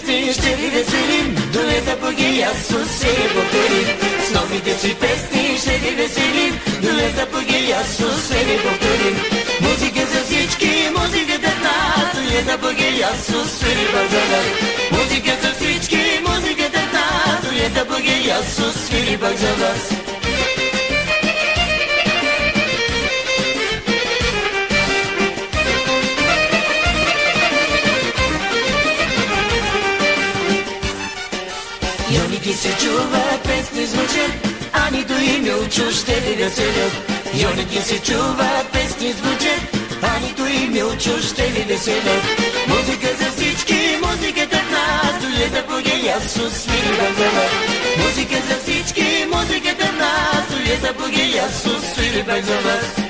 песни ще ви веселим, до лета богия Сус се. С новите си песни ще ви веселим, до лета богия Сус се. Музика за всички, музиката в нас, до лета богия Сус се. Музика за всички, музиката в нас, до лета богия Сус се за чува, песни звучат, а нито име от ще ви веселят. Йоники се чува, песни звучат, а нито име от ще ви веселят. Музика за всички, музиката в нас, долета богия Сус свири базава. Музика за всички, музиката в нас, долета богия Сус свири базава.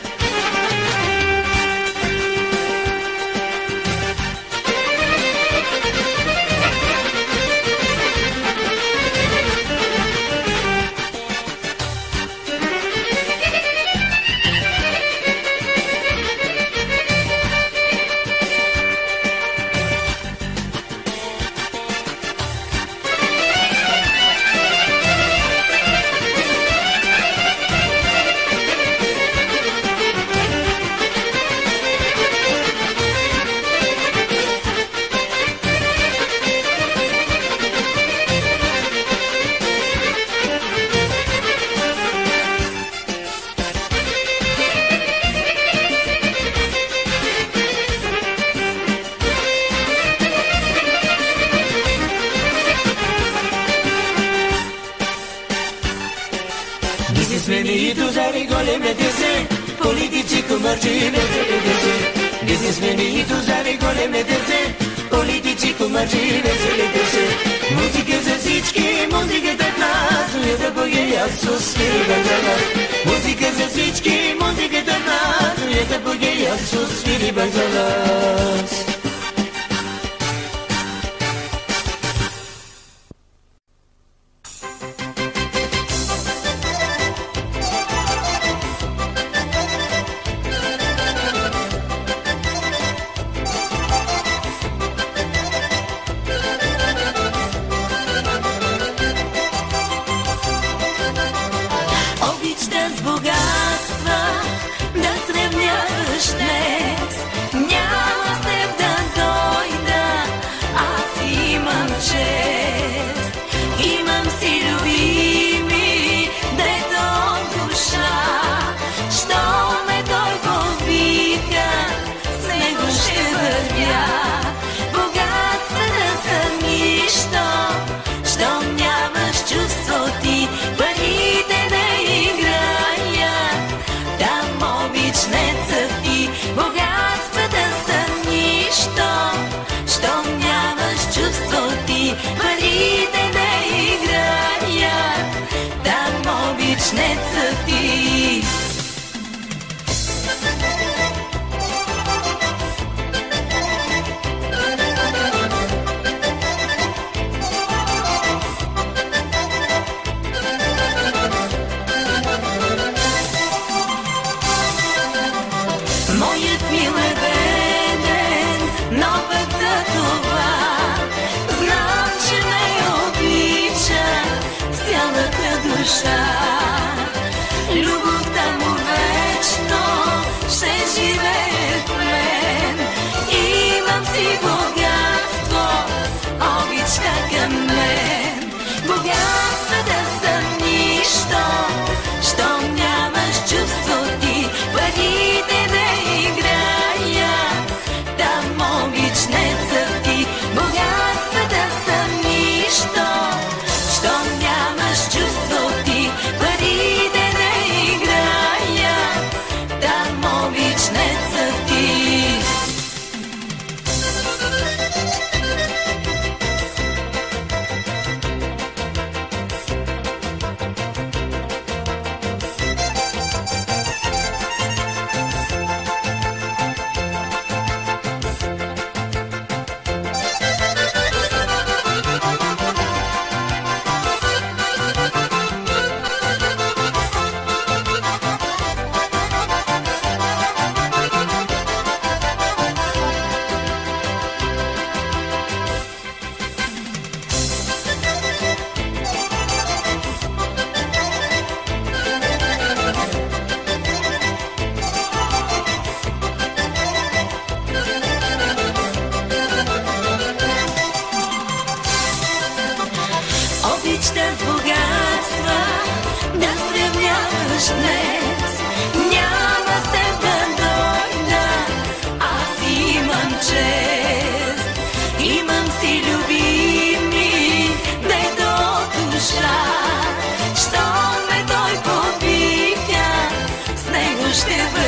nos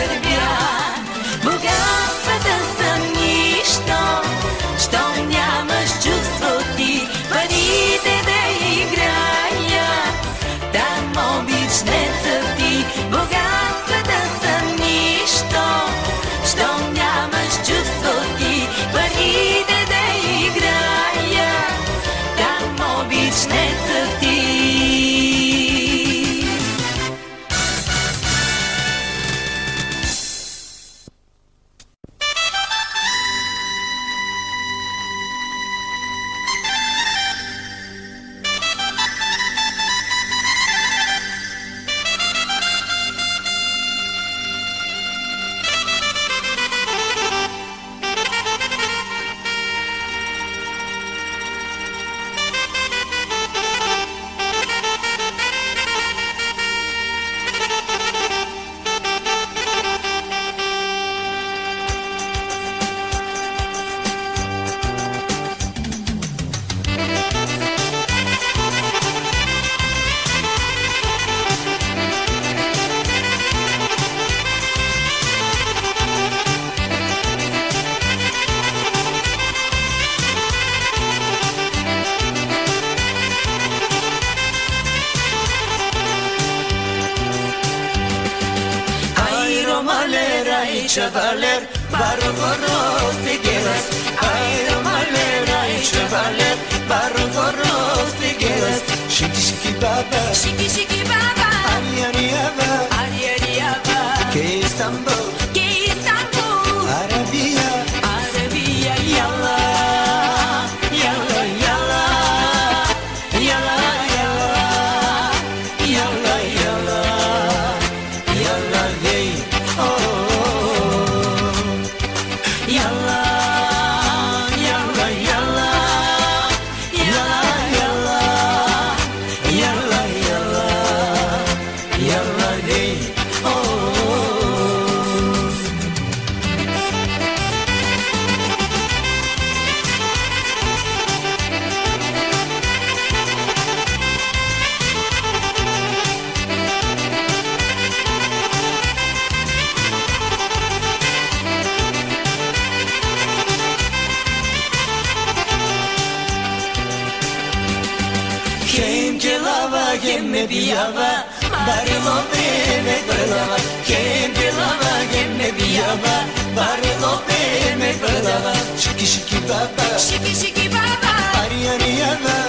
chevaler, barro corros ti quieres, ay la malena y chevaler, barro corros ti quieres, shiki shiki baba, shiki shiki baba, ariariaba, ariariaba, que estambul. pijama, varilo Me prdava, šiki šiki baba, šiki šiki baba,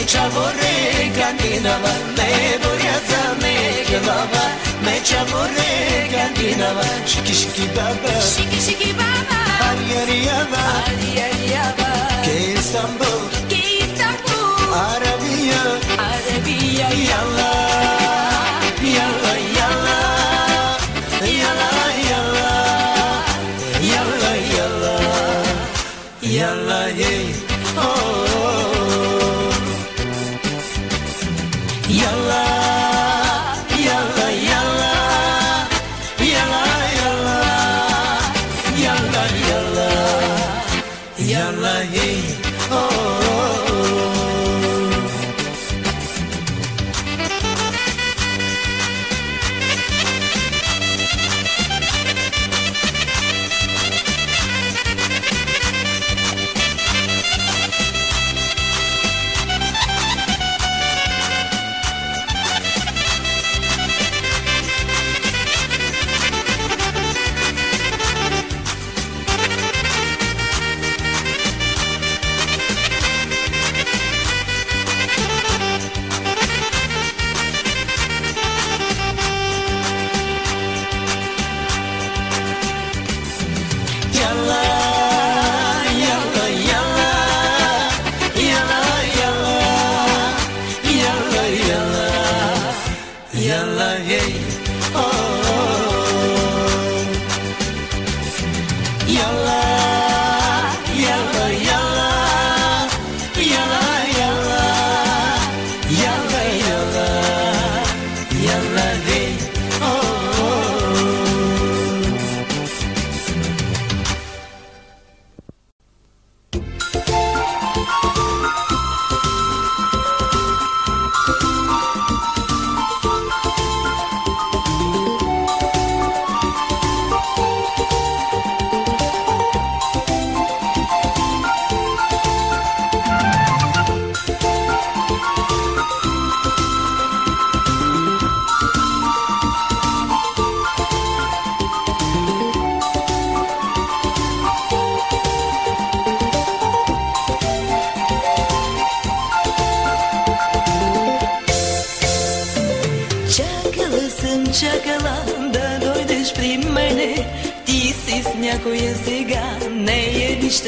Me çavuri kandinava Me burjata me gelava Me çavuri kandinava Şiki şiki baba. Şiki şiki baba. Har yeri yava Har yeri yava Ke İstanbul. Ke İstanbul. Arabiya. Arabiya. Yallah.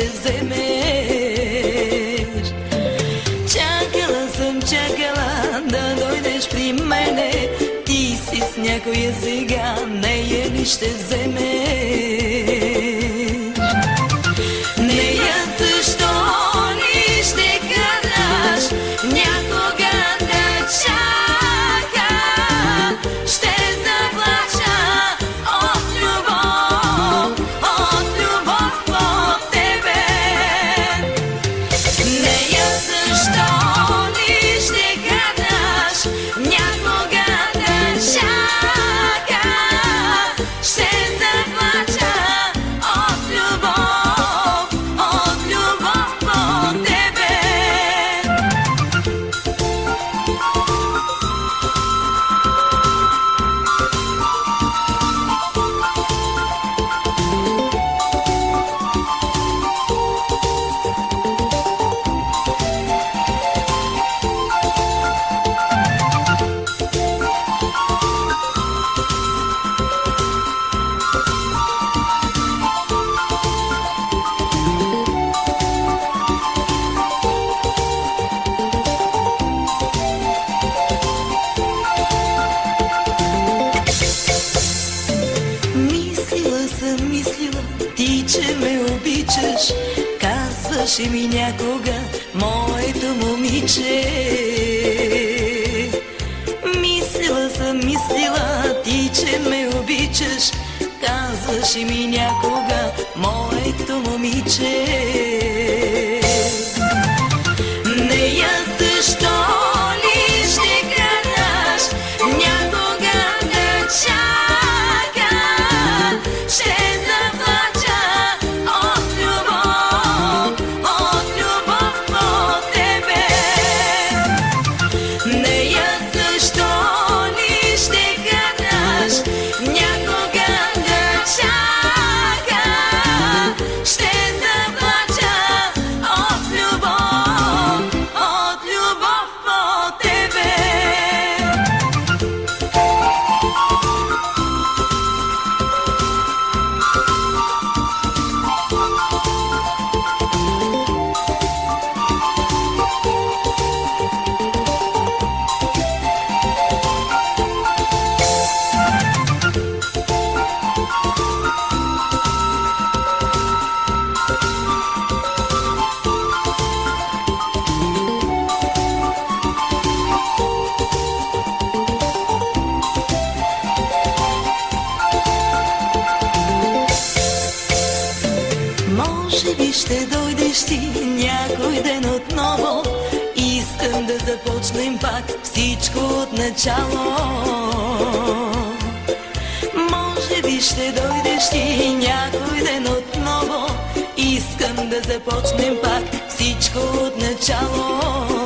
Ще вземеш? Чакала съм, чакала да дойдеш при мене, ти си с някоя сега, нея ли ще вземеш? Започнем пак всичко от начало. Може би ще дойдеш ти някой ден отново. Искам да започнем пак всичко от начало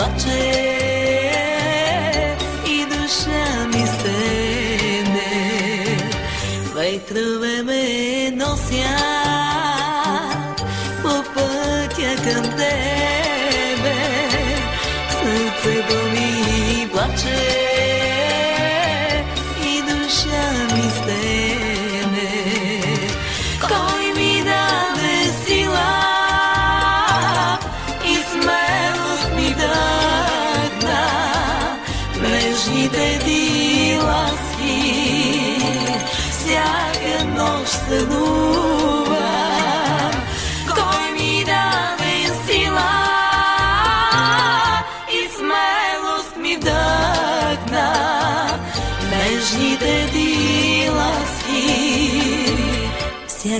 Let's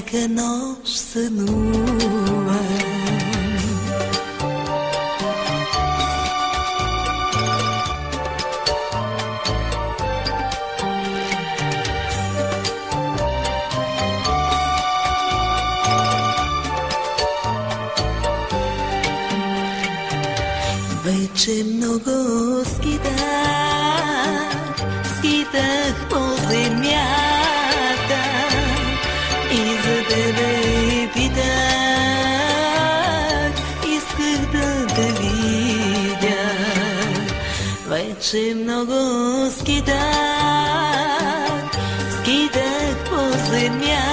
que nós se nos че много скитах, скитах по земя.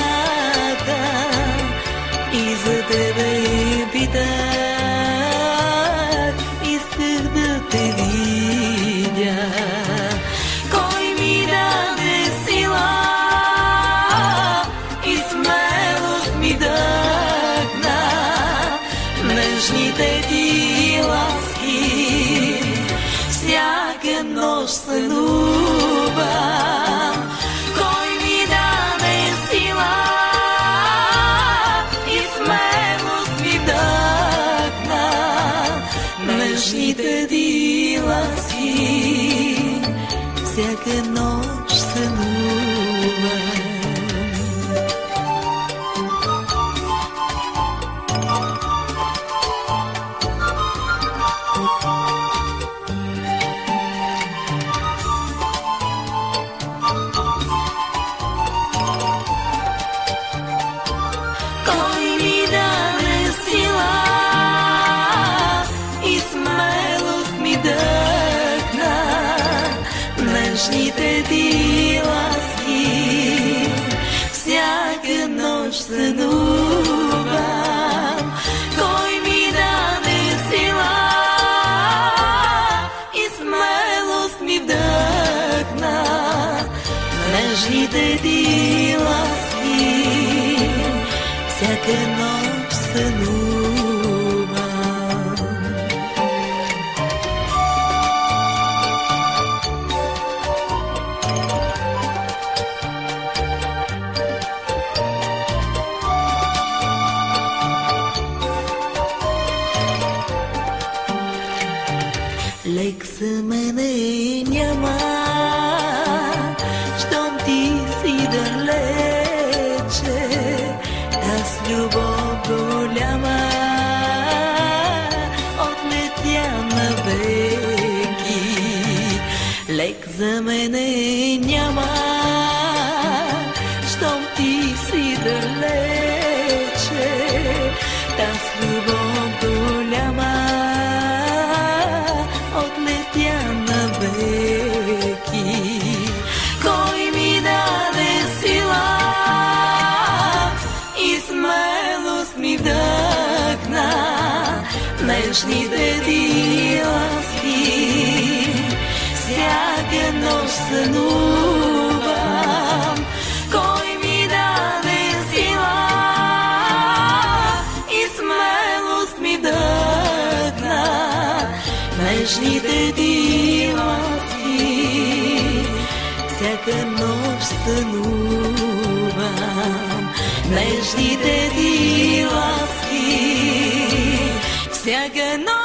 твоите ти ласки, всяка нощ сънувам. нежните ти ласки, всяка нощ сънувам, нежните ти ласки, всяка нощ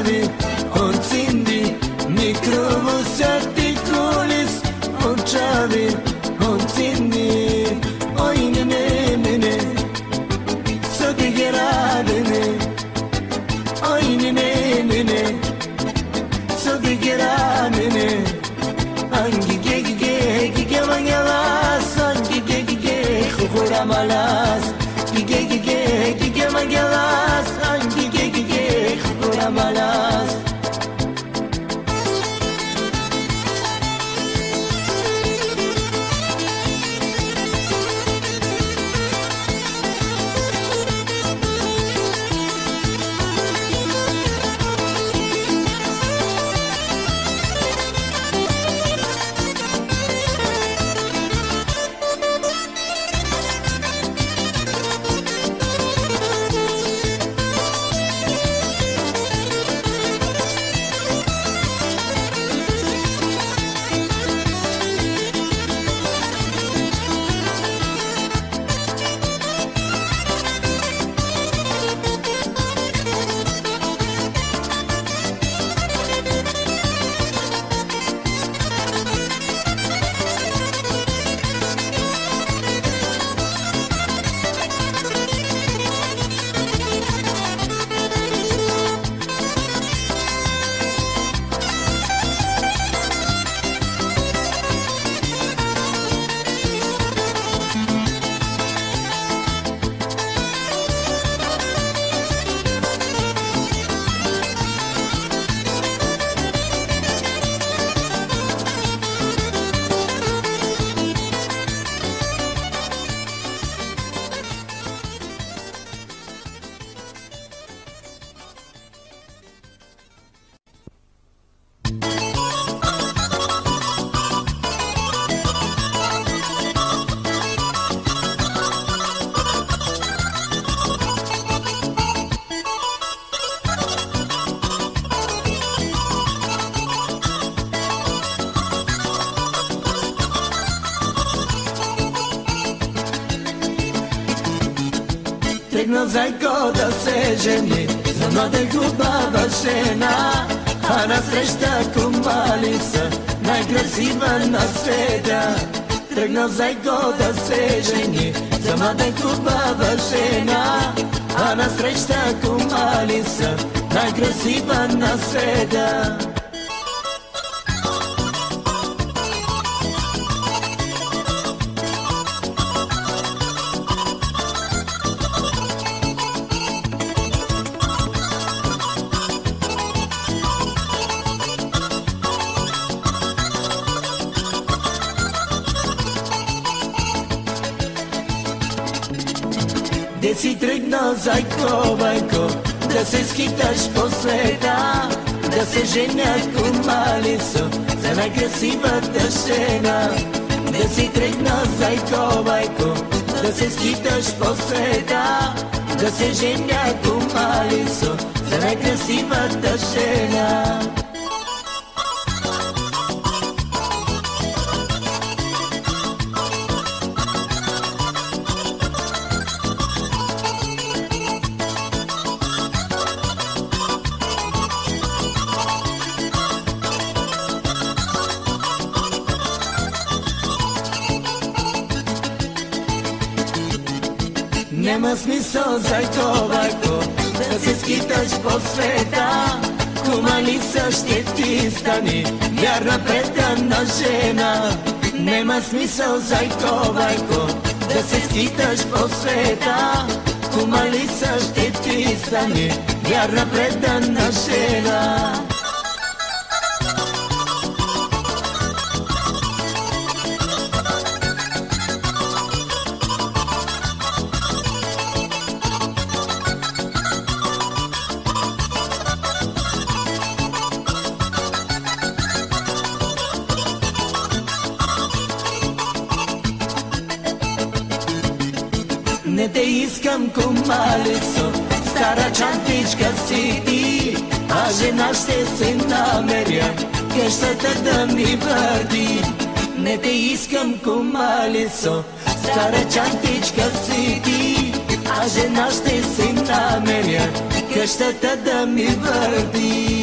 love it. Да се жени За млада хубава жена. А насреща кумалица Най-красива на света. Тръгнал зайко да се жени За млада хубава жена. А насреща кумалица Най-красива на света Де си тръгнал, зайко, байко, да се скиташ по света, Да се женят кумалисо За най-красивата жена Да си тръгна зайко, байко Да се скиташ по света Да се женят кумалисо За най-красивата жена Няма смисъл, зайко, байко, да се скиташ по света. Кумалиса ще ти стане вярна предана жена. Нема смисъл, зайко, байко, да се скиташ по света. Кумалиса ще ти стане вярна предана жена. Не те искам кумалесо, стара чантичка си ти, а жена ще се намеря, къщата да ми върди. Не те искам кумалесо, стара чантичка си ти, а жена ще се намеря, къщата да ми върди.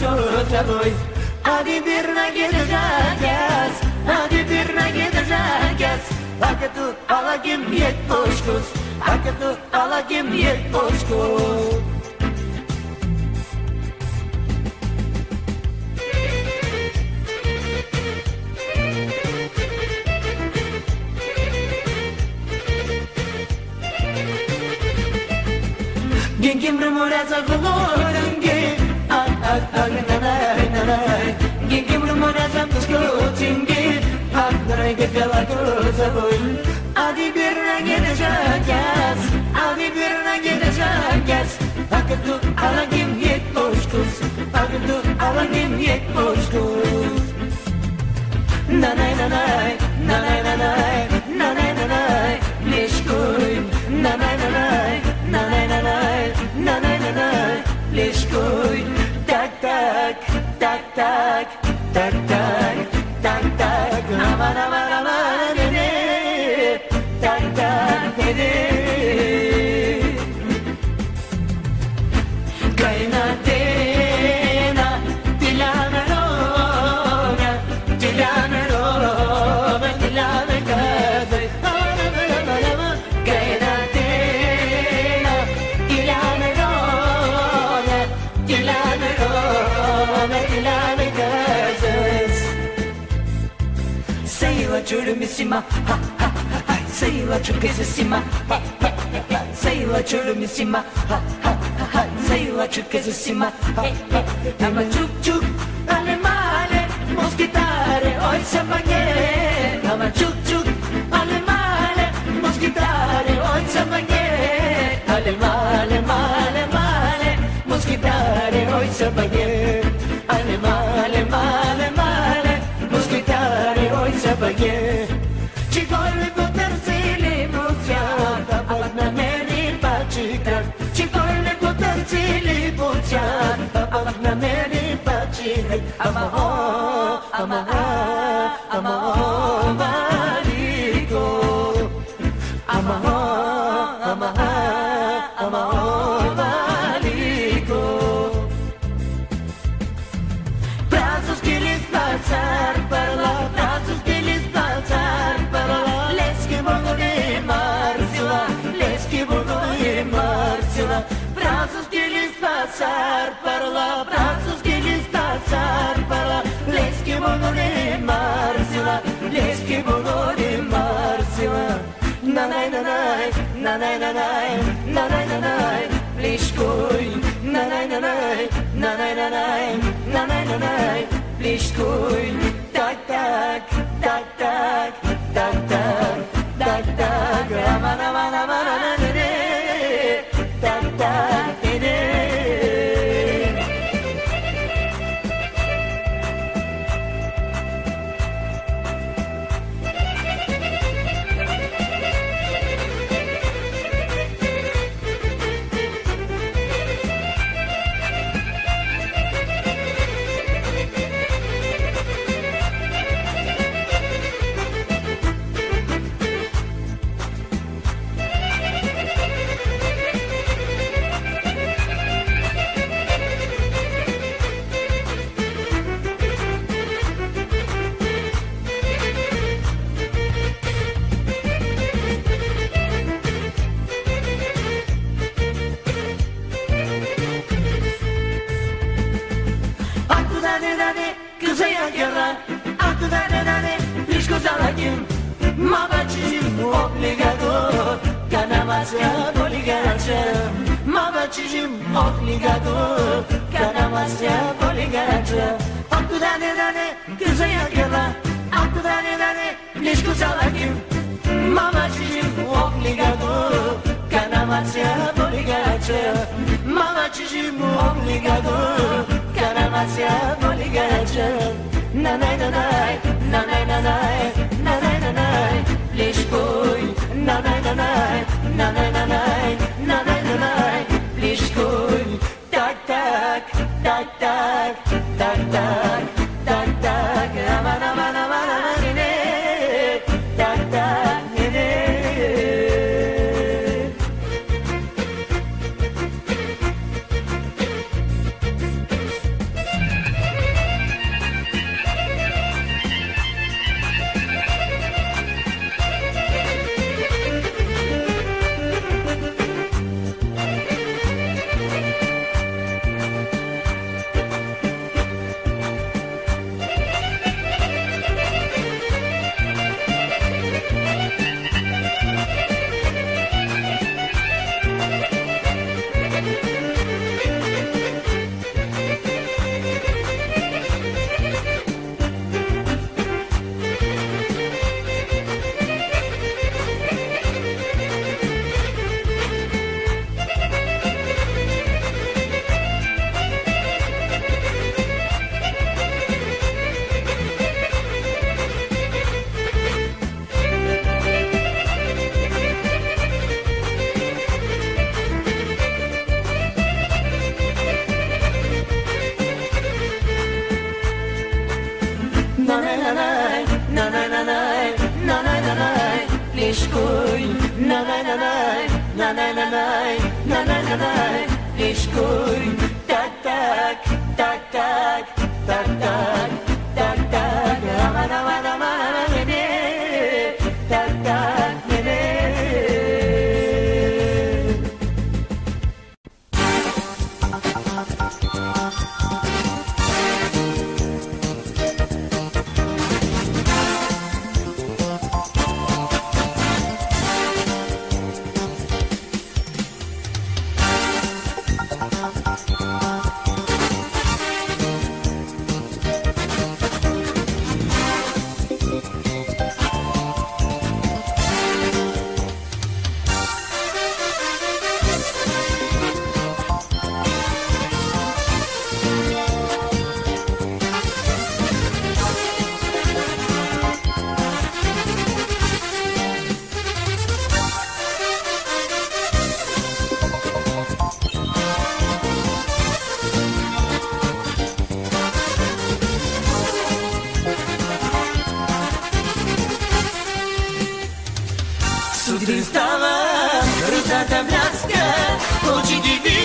çoğu taboy Hadi birine gideceğiz Hadi birine gideceğiz Hadi tut alagim yet boş kız Hadi tut alagim yet boş kız Gingim rumor as a glory Hadi birine gideceğiz Hadi birine gideceğiz Akıtı alagim yet boşkuz Akıtı alagim yet boşkuz Nanay nanay, nanay nanay, nanay nanay, leşkoy. Nanay, tak tak, çölümüsima ha ha ha. Sayıla çökezisima ha ha ha sayıla çölümüsima ha ha ha sayıla çökezisima ha ha ha. Ama çuk çuk ale male moskitare oy samage ama çuk çuk ale male moskitare oy samage ale male male male moskitare oy samage ale male male male moskitare oy samage I'm a oh, I'm a oh. Brazos que lhes passar para lá Brazos que lhes passar para lá Les que vão de Marcela Les que vão de Marcela Nanai nanai Nanai nanai Nanai nanai Liškuj Nanai nanai Nanai nanai Nanai nanai Liškuj Tak tak Tak tak Tak tak Tak tak Aman aman aman aman ne Tak Kanamazca poligacı Mamacıcım obligado. Kanamazca poligacı Aklı dane dane güzel yakala. Aklı dane dane leşku salakim Mamacıcım obligado. Kanamazca poligacı Mamacıcım obligado. Kanamazca poligacı Nanay nanay Nanay nanay Nanay nanay. please boy, na na na na, na na na na, na na na na, please boy, tak tak, tak tak, tak tak.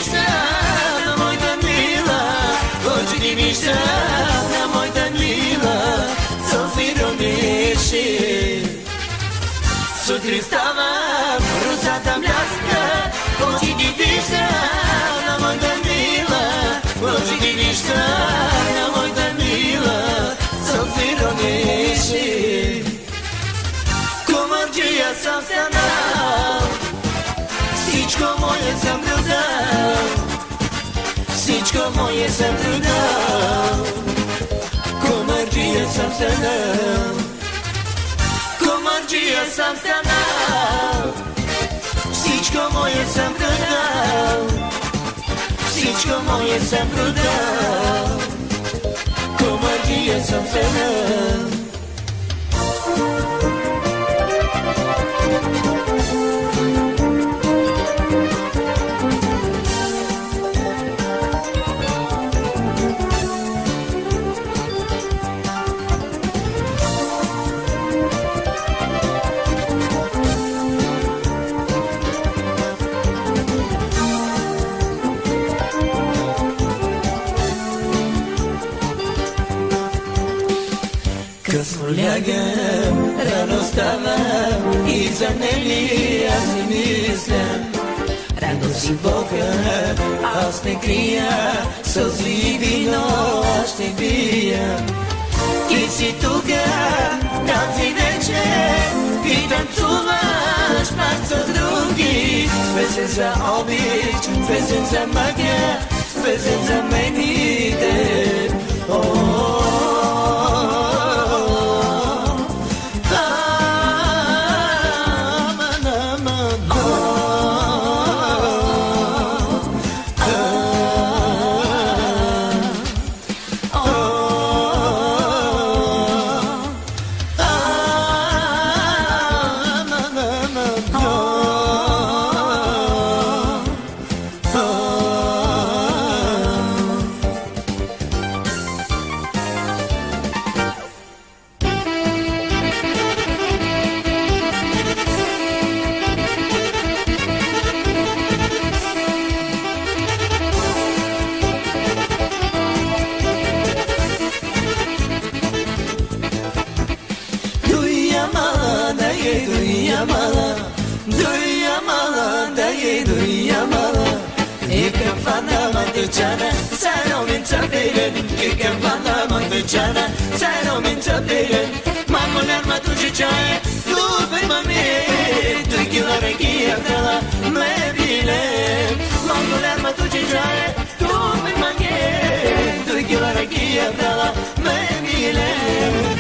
ništa, nemoj da mila, hoću ti ništa, nemoj da mila, Sofiro miši. Sutri stavam, ruza da mljaska, hoću ti ništa, na da mila, hoću ti ništa, na da mila, Sofiro miši. Komorđija sam se всичко мое съм продал. Комарджия съм станал, комарджия съм станал, всичко мое съм продал, всичко мое съм продал. Комарджия съм станал. Късно лягам, рано ставам и за нели аз си мисля. Рано си Бога, аз не крия, сълзи и вино ще пия. Ти си тука, тази вечер, и танцуваш пак с други. Песен за обич, песен за магия, песен за мените. О, جانا سالو من تبيلن كيكن فانا من بجانا سالو من تبيلن مامو نرما تجي جاي تو برمامي تركي ورقي يبدلا ما بيلن مامو نرما تجي جاي تو برمامي تركي ورقي يبدلا ما بيلن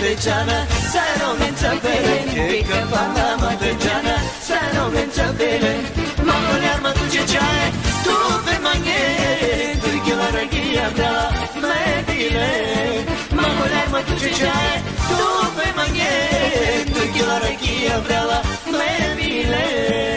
matriciana, sarò non ben sapere che la matriciana, sarò non ben sapere, ma non è arma tu c'è c'è, tu per mangiare, tu che la regia brava, ma è di lei, ma non è arma tu c'è c'è, tu per mangiare, tu che la regia brava, ma è di lei.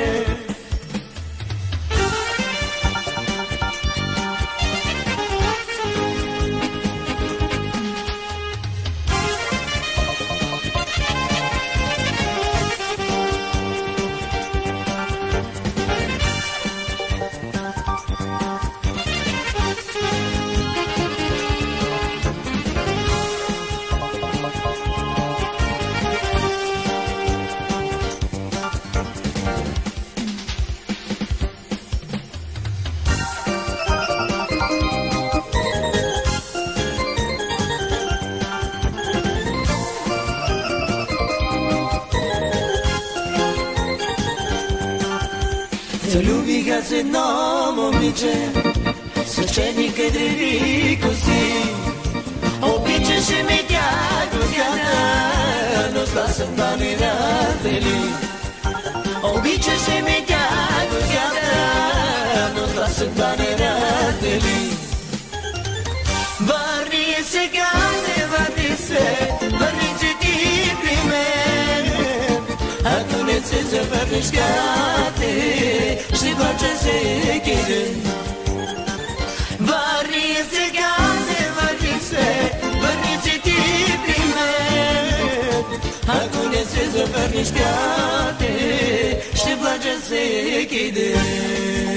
Едно момиче Свечени кадреви коси. Обичаше ме тя годята Но зла съдба не раздели Обичаше ме тя годята Но зла съдба не раздели Върни сега, Ако не се завърнеш кате Ще плача всеки ден Върни сега, не върни се Върни се ти при мен Ако не се завърнеш кате Ще плача всеки ден